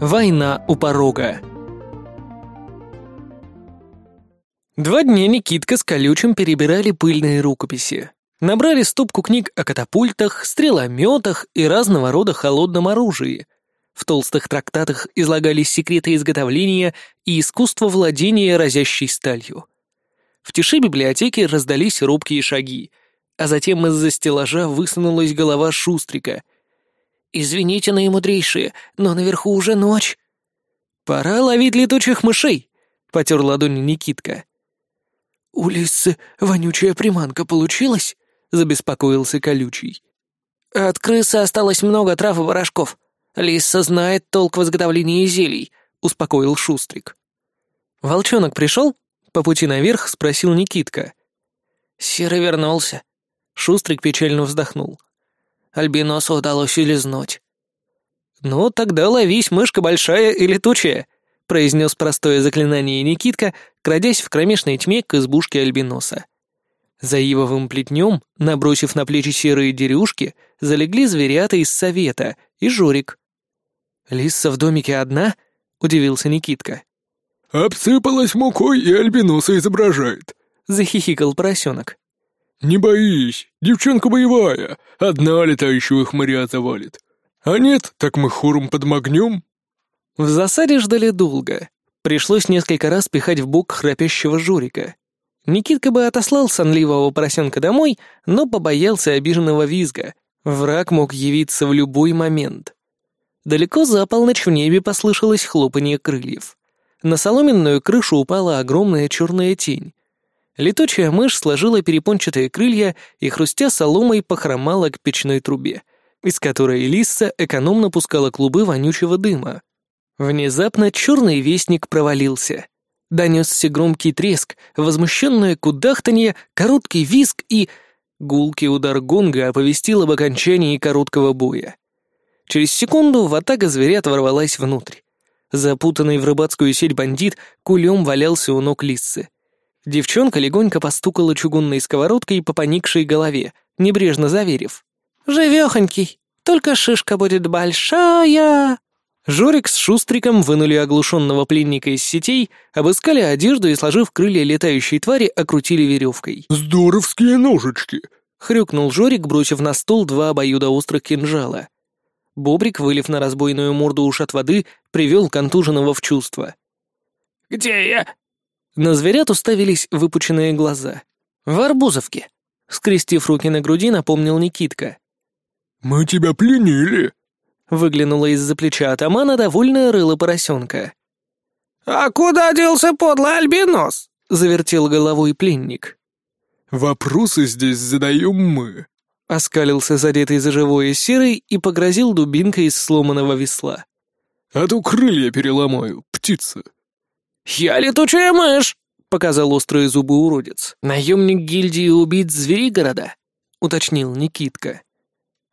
Война у порога. Два дня Никитка с Колючим перебирали пыльные рукописи. Набрали стопку книг о катапультах, стрелометах и разного рода холодном оружии. В толстых трактатах излагались секреты изготовления и искусство владения разящей сталью. В тиши библиотеки раздались робкие шаги, а затем из-за стеллажа высунулась голова Шустрика. «Извините, наимудрейшие, но наверху уже ночь». «Пора ловить летучих мышей», — потер ладони Никитка. «У лисы вонючая приманка получилась?» — забеспокоился колючий. «От крысы осталось много трав и порошков. Лиса знает толк в изготовлении зелий», — успокоил Шустрик. «Волчонок пришел?» — по пути наверх спросил Никитка. Серый вернулся. Шустрик печально вздохнул. Альбиносу удалось улизнуть. «Ну, тогда ловись, мышка большая и летучая», — произнес простое заклинание Никитка, крадясь в кромешной тьме к избушке Альбиноса. За ивовым плетнем, набросив на плечи серые дерюшки, залегли зверята из совета и Жорик. «Лиса в домике одна?» — удивился Никитка. «Обсыпалась мукой и альбиноса изображает», — захихикал поросенок. «Не боись, девчонка боевая, одна летающего хмыря завалит. А нет, так мы хором подмогнем». В засаде ждали долго. Пришлось несколько раз пихать в бок храпящего Жорика. Никитка бы отослал сонливого поросенка домой, но побоялся обиженного визга. Враг мог явиться в любой момент. Далеко за полночь в небе послышалось хлопанье крыльев. На соломенную крышу упала огромная черная тень. Летучая мышь сложила перепончатые крылья и, хрустя соломой, похромала к печной трубе, из которой Лисса экономно пускала клубы вонючего дыма. Внезапно черный вестник провалился. Донесся громкий треск, возмущенное кудахтанье, короткий визг и... Гулкий удар гонга оповестил об окончании короткого боя. Через секунду ватага зверят ворвалась внутрь. Запутанный в рыбацкую сеть бандит кулем валялся у ног Лиссы. Девчонка легонько постукала чугунной сковородкой по поникшей голове, небрежно заверив. «Живехонький, только шишка будет большая!» Жорик с Шустриком вынули оглушенного пленника из сетей, обыскали одежду и, сложив крылья летающей твари, окрутили веревкой. «Здоровские ножички!» — хрюкнул Жорик, бросив на стол два обоюдоострых кинжала. Бобрик, вылив на разбойную морду уж от воды, привел контуженного в чувство. «Где я?» На зверят уставились выпученные глаза. «В Арбузовке», — скрестив руки на груди, напомнил Никитка. «Мы тебя пленили», Выглянула из-за плеча атамана довольная рыла поросенка. «А куда делся подлый альбинос?» — завертел головой пленник. «Вопросы здесь задаем мы», — оскалился задетый за живое серый и погрозил дубинкой из сломанного весла. «А то крылья переломаю, птица». «Я летучая мышь!» — показал острые зубы уродец. «Наемник гильдии убийц Зверигорода?» — уточнил Никитка.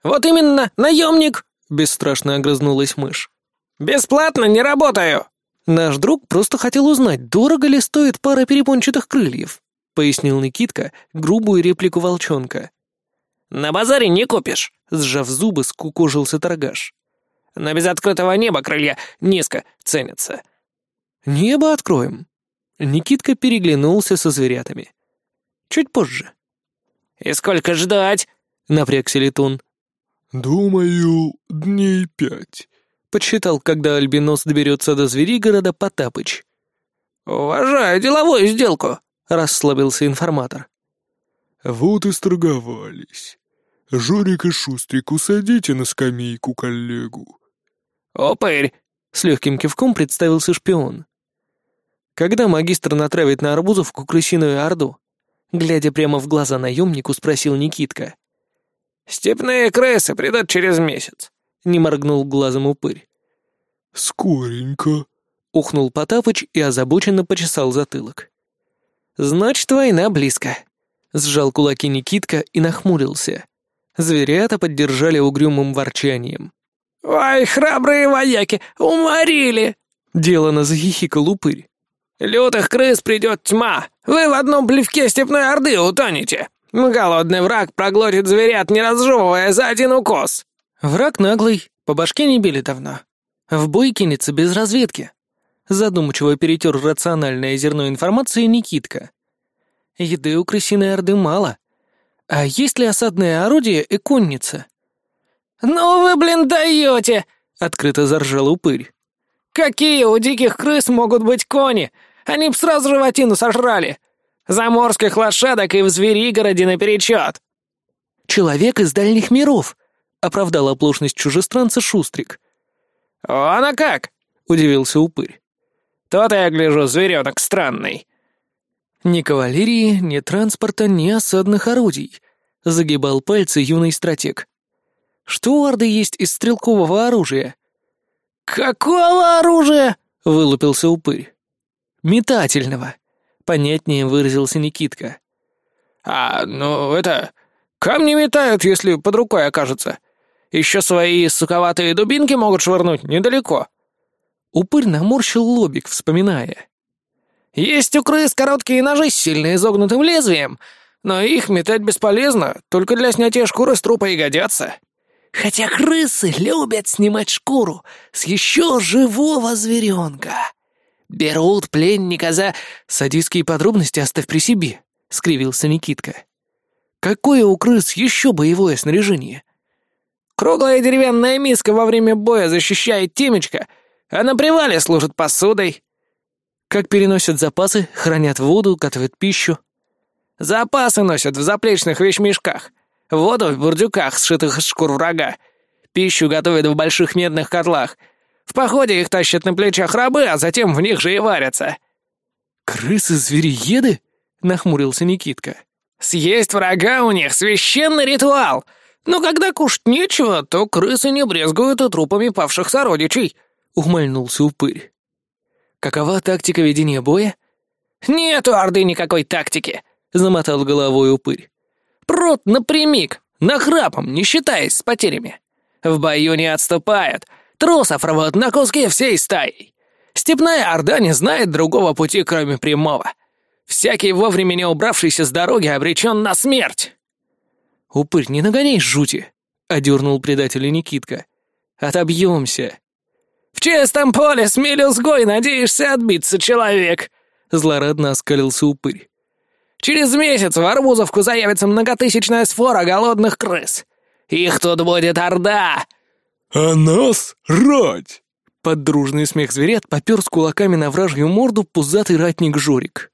«Вот именно, наемник!» бесстрашно огрызнулась мышь. «Бесплатно не работаю!» «Наш друг просто хотел узнать, дорого ли стоит пара перепончатых крыльев», — пояснил Никитка грубую реплику волчонка. «На базаре не купишь», — сжав зубы, скукожился торгаш. «Но без открытого неба крылья низко ценятся». «Небо откроем». Никитка переглянулся со зверятами. «Чуть позже». «И сколько ждать?» — напрягся летун. «Думаю, дней пять», — подсчитал, когда Альбинос доберется до Зверигорода Потапыч. «Уважаю деловую сделку», — расслабился информатор. «Вот и сторговались. Жорик и Шустрик, усадите на скамейку коллегу». «Опырь!» — с легким кивком представился шпион. «Когда магистр натравит на Арбузовку крысиную орду?» Глядя прямо в глаза наемнику, спросил Никитка. «Степные крысы придут через месяц», — не моргнул глазом упырь. «Скоренько», — ухнул Потапыч и озабоченно почесал затылок. «Значит, война близко», — сжал кулаки Никитка и нахмурился. Зверята поддержали угрюмым ворчанием. «Ой, храбрые вояки, уморили!» — делано захихикал упырь. «Лютых крыс придет тьма! Вы в одном плевке степной орды утонете! Голодный враг проглотит зверят, не разжевывая за один укус!» «Враг наглый, по башке не били давно. В бой кинется без разведки. Задумчиво перетер рациональное зерно информации Никитка. Еды у крысиной орды мало. А есть ли осадное орудие и конница? «Ну вы, блин, даете!» — открыто заржал упырь. «Какие у диких крыс могут быть кони? Они б сразу животину сожрали! Заморских лошадок и в Зверигороде наперечет!» «Человек из дальних миров!» — оправдал оплошность чужестранца Шустрик. «Она как?» — удивился упырь. «То-то я гляжу, зверенок странный». «Ни кавалерии, ни транспорта, ни осадных орудий», — загибал пальцы юный стратег. «Что у Орды есть из стрелкового оружия?» «Какого оружия?» — вылупился упырь. «Метательного», — понятнее выразился Никитка. «А, ну это... Камни метают, если под рукой окажется. Еще свои суковатые дубинки могут швырнуть недалеко». Упырь наморщил лобик, вспоминая. «Есть у крыс короткие ножи с сильно изогнутым лезвием, но их метать бесполезно, только для снятия шкуры с трупа и годятся». Хотя крысы любят снимать шкуру с еще живого зверенка. Берут пленника за... Садистские подробности оставь при себе, — скривился Никитка. Какое у крыс еще боевое снаряжение? Круглая деревянная миска во время боя защищает темечко, а на привале служит посудой. Как переносят запасы, хранят воду, готовят пищу. Запасы носят в заплечных вещмешках. Воду в бурдюках, сшитых из шкур врага. Пищу готовят в больших медных котлах. В походе их тащат на плечах рабы, а затем в них же и варятся». «Крысы-звериеды?» — нахмурился Никитка. «Съесть врага у них священный ритуал. Но когда кушать нечего, то крысы не брезгуют и трупами павших сородичей», — ухмыльнулся упырь. «Какова тактика ведения боя?» «Нет у Орды никакой тактики», — замотал головой упырь. Прут напрямик, нахрапом, не считаясь с потерями. В бою не отступают, трусов рвут на куски всей стаей. Степная Орда не знает другого пути, кроме прямого. Всякий вовремя не убравшийся с дороги обречен на смерть. «Упырь, не нагоняй жути!» — одернул предателя Никитка. «Отобьемся!» «В чистом поле с мелюзгой надеешься отбиться, человек!» — злорадно оскалился упырь. Через месяц в Арбузовку заявится многотысячная сфора голодных крыс. Их тут будет орда!» «А нас рать!» Под дружный смех зверят попер с кулаками на вражью морду пузатый ратник Жорик.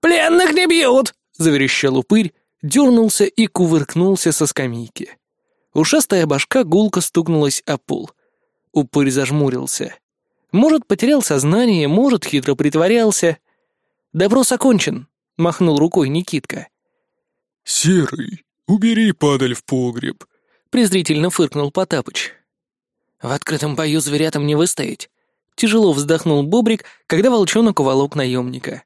«Пленных не бьют!» — заверещал упырь, дернулся и кувыркнулся со скамейки. Ушастая башка гулко стукнулась о пол. Упырь зажмурился. Может, потерял сознание, может, хитро притворялся. Допрос окончен махнул рукой Никитка. «Серый, убери падаль в погреб», — презрительно фыркнул Потапыч. «В открытом бою зверятам не выстоять», — тяжело вздохнул Бобрик, когда волчонок уволок наемника.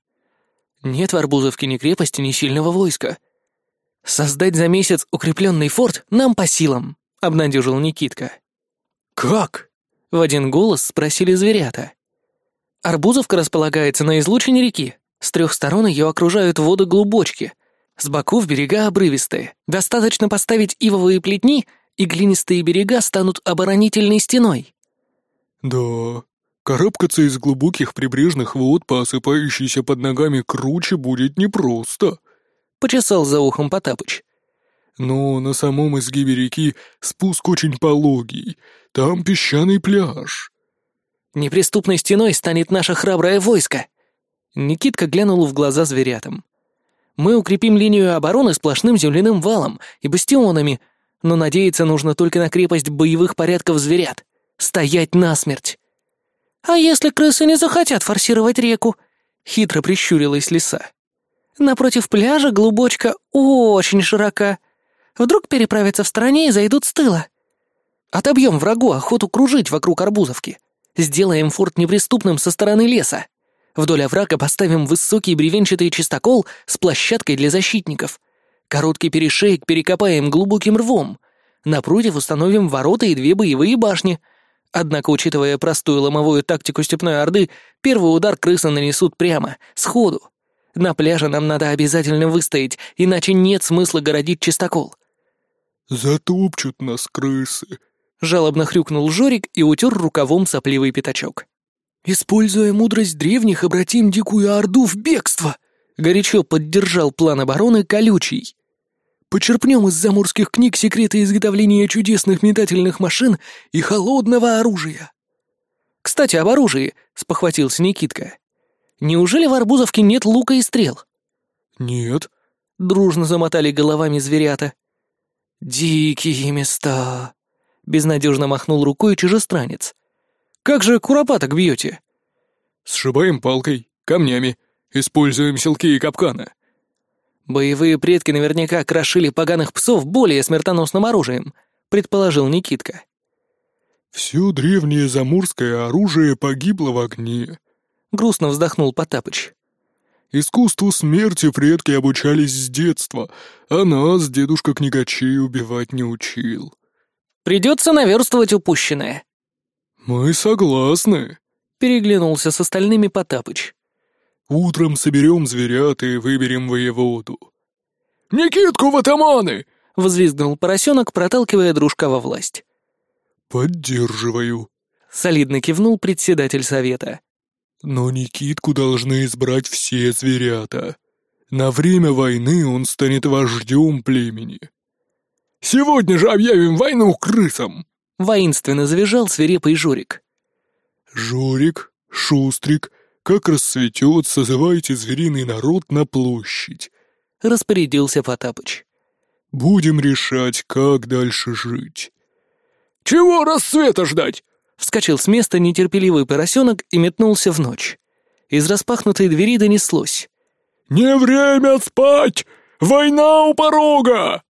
«Нет в Арбузовке ни крепости, ни сильного войска». «Создать за месяц укрепленный форт нам по силам», — обнадежил Никитка. «Как?» — в один голос спросили зверята. «Арбузовка располагается на излучине реки», с трех сторон ее окружают воды глубочки. С боков берега обрывистые. Достаточно поставить ивовые плетни, и глинистые берега станут оборонительной стеной. Да, карабкаться из глубоких прибрежных вод по осыпающейся под ногами круче будет непросто. Почесал за ухом Потапыч. Но на самом изгибе реки спуск очень пологий. Там песчаный пляж. Неприступной стеной станет наше храброе войско, Никитка глянул в глаза зверятам. «Мы укрепим линию обороны сплошным земляным валом и бастионами, но надеяться нужно только на крепость боевых порядков зверят. Стоять насмерть!» «А если крысы не захотят форсировать реку?» — хитро прищурилась лиса. «Напротив пляжа глубочка очень широка. Вдруг переправятся в стороне и зайдут с тыла. Отобьем врагу охоту кружить вокруг Арбузовки. Сделаем форт неприступным со стороны леса. Вдоль оврага поставим высокий бревенчатый чистокол с площадкой для защитников. Короткий перешейк перекопаем глубоким рвом. Напротив установим ворота и две боевые башни. Однако, учитывая простую ломовую тактику Степной Орды, первый удар крысы нанесут прямо, сходу. На пляже нам надо обязательно выстоять, иначе нет смысла городить чистокол. «Затопчут нас крысы. — жалобно хрюкнул Жорик и утер рукавом сопливый пятачок. «Используя мудрость древних, обратим дикую орду в бегство!» — горячо поддержал план обороны Колючий. «Почерпнем из заморских книг секреты изготовления чудесных метательных машин и холодного оружия!» «Кстати, об оружии», — спохватился Никитка. «Неужели в Арбузовке нет лука и стрел?» «Нет», — дружно замотали головами зверята. «Дикие места», — безнадежно махнул рукой чужестранец. «Как же куропаток бьете?» «Сшибаем палкой, камнями, используем селки и капканы». «Боевые предки наверняка крошили поганых псов более смертоносным оружием», — предположил Никитка. «Все древнее замурское оружие погибло в огне», — грустно вздохнул Потапыч. «Искусству смерти предки обучались с детства, а нас дедушка книгачей убивать не учил». «Придется наверстывать упущенное». «Мы согласны», — переглянулся с остальными Потапыч. «Утром соберем зверят и выберем воеводу». «Никитку в атаманы!» — взвизгнул поросенок, проталкивая дружка во власть. «Поддерживаю», — солидно кивнул председатель совета. «Но Никитку должны избрать все зверята. На время войны он станет вождем племени». «Сегодня же объявим войну крысам!» — воинственно завизжал свирепый Журик. «Журик, Шустрик, как рассветет, созывайте звериный народ на площадь», — распорядился Потапыч. «Будем решать, как дальше жить». «Чего рассвета ждать?» Вскочил с места нетерпеливый поросенок и метнулся в ночь. Из распахнутой двери донеслось. «Не время спать! Война у порога!»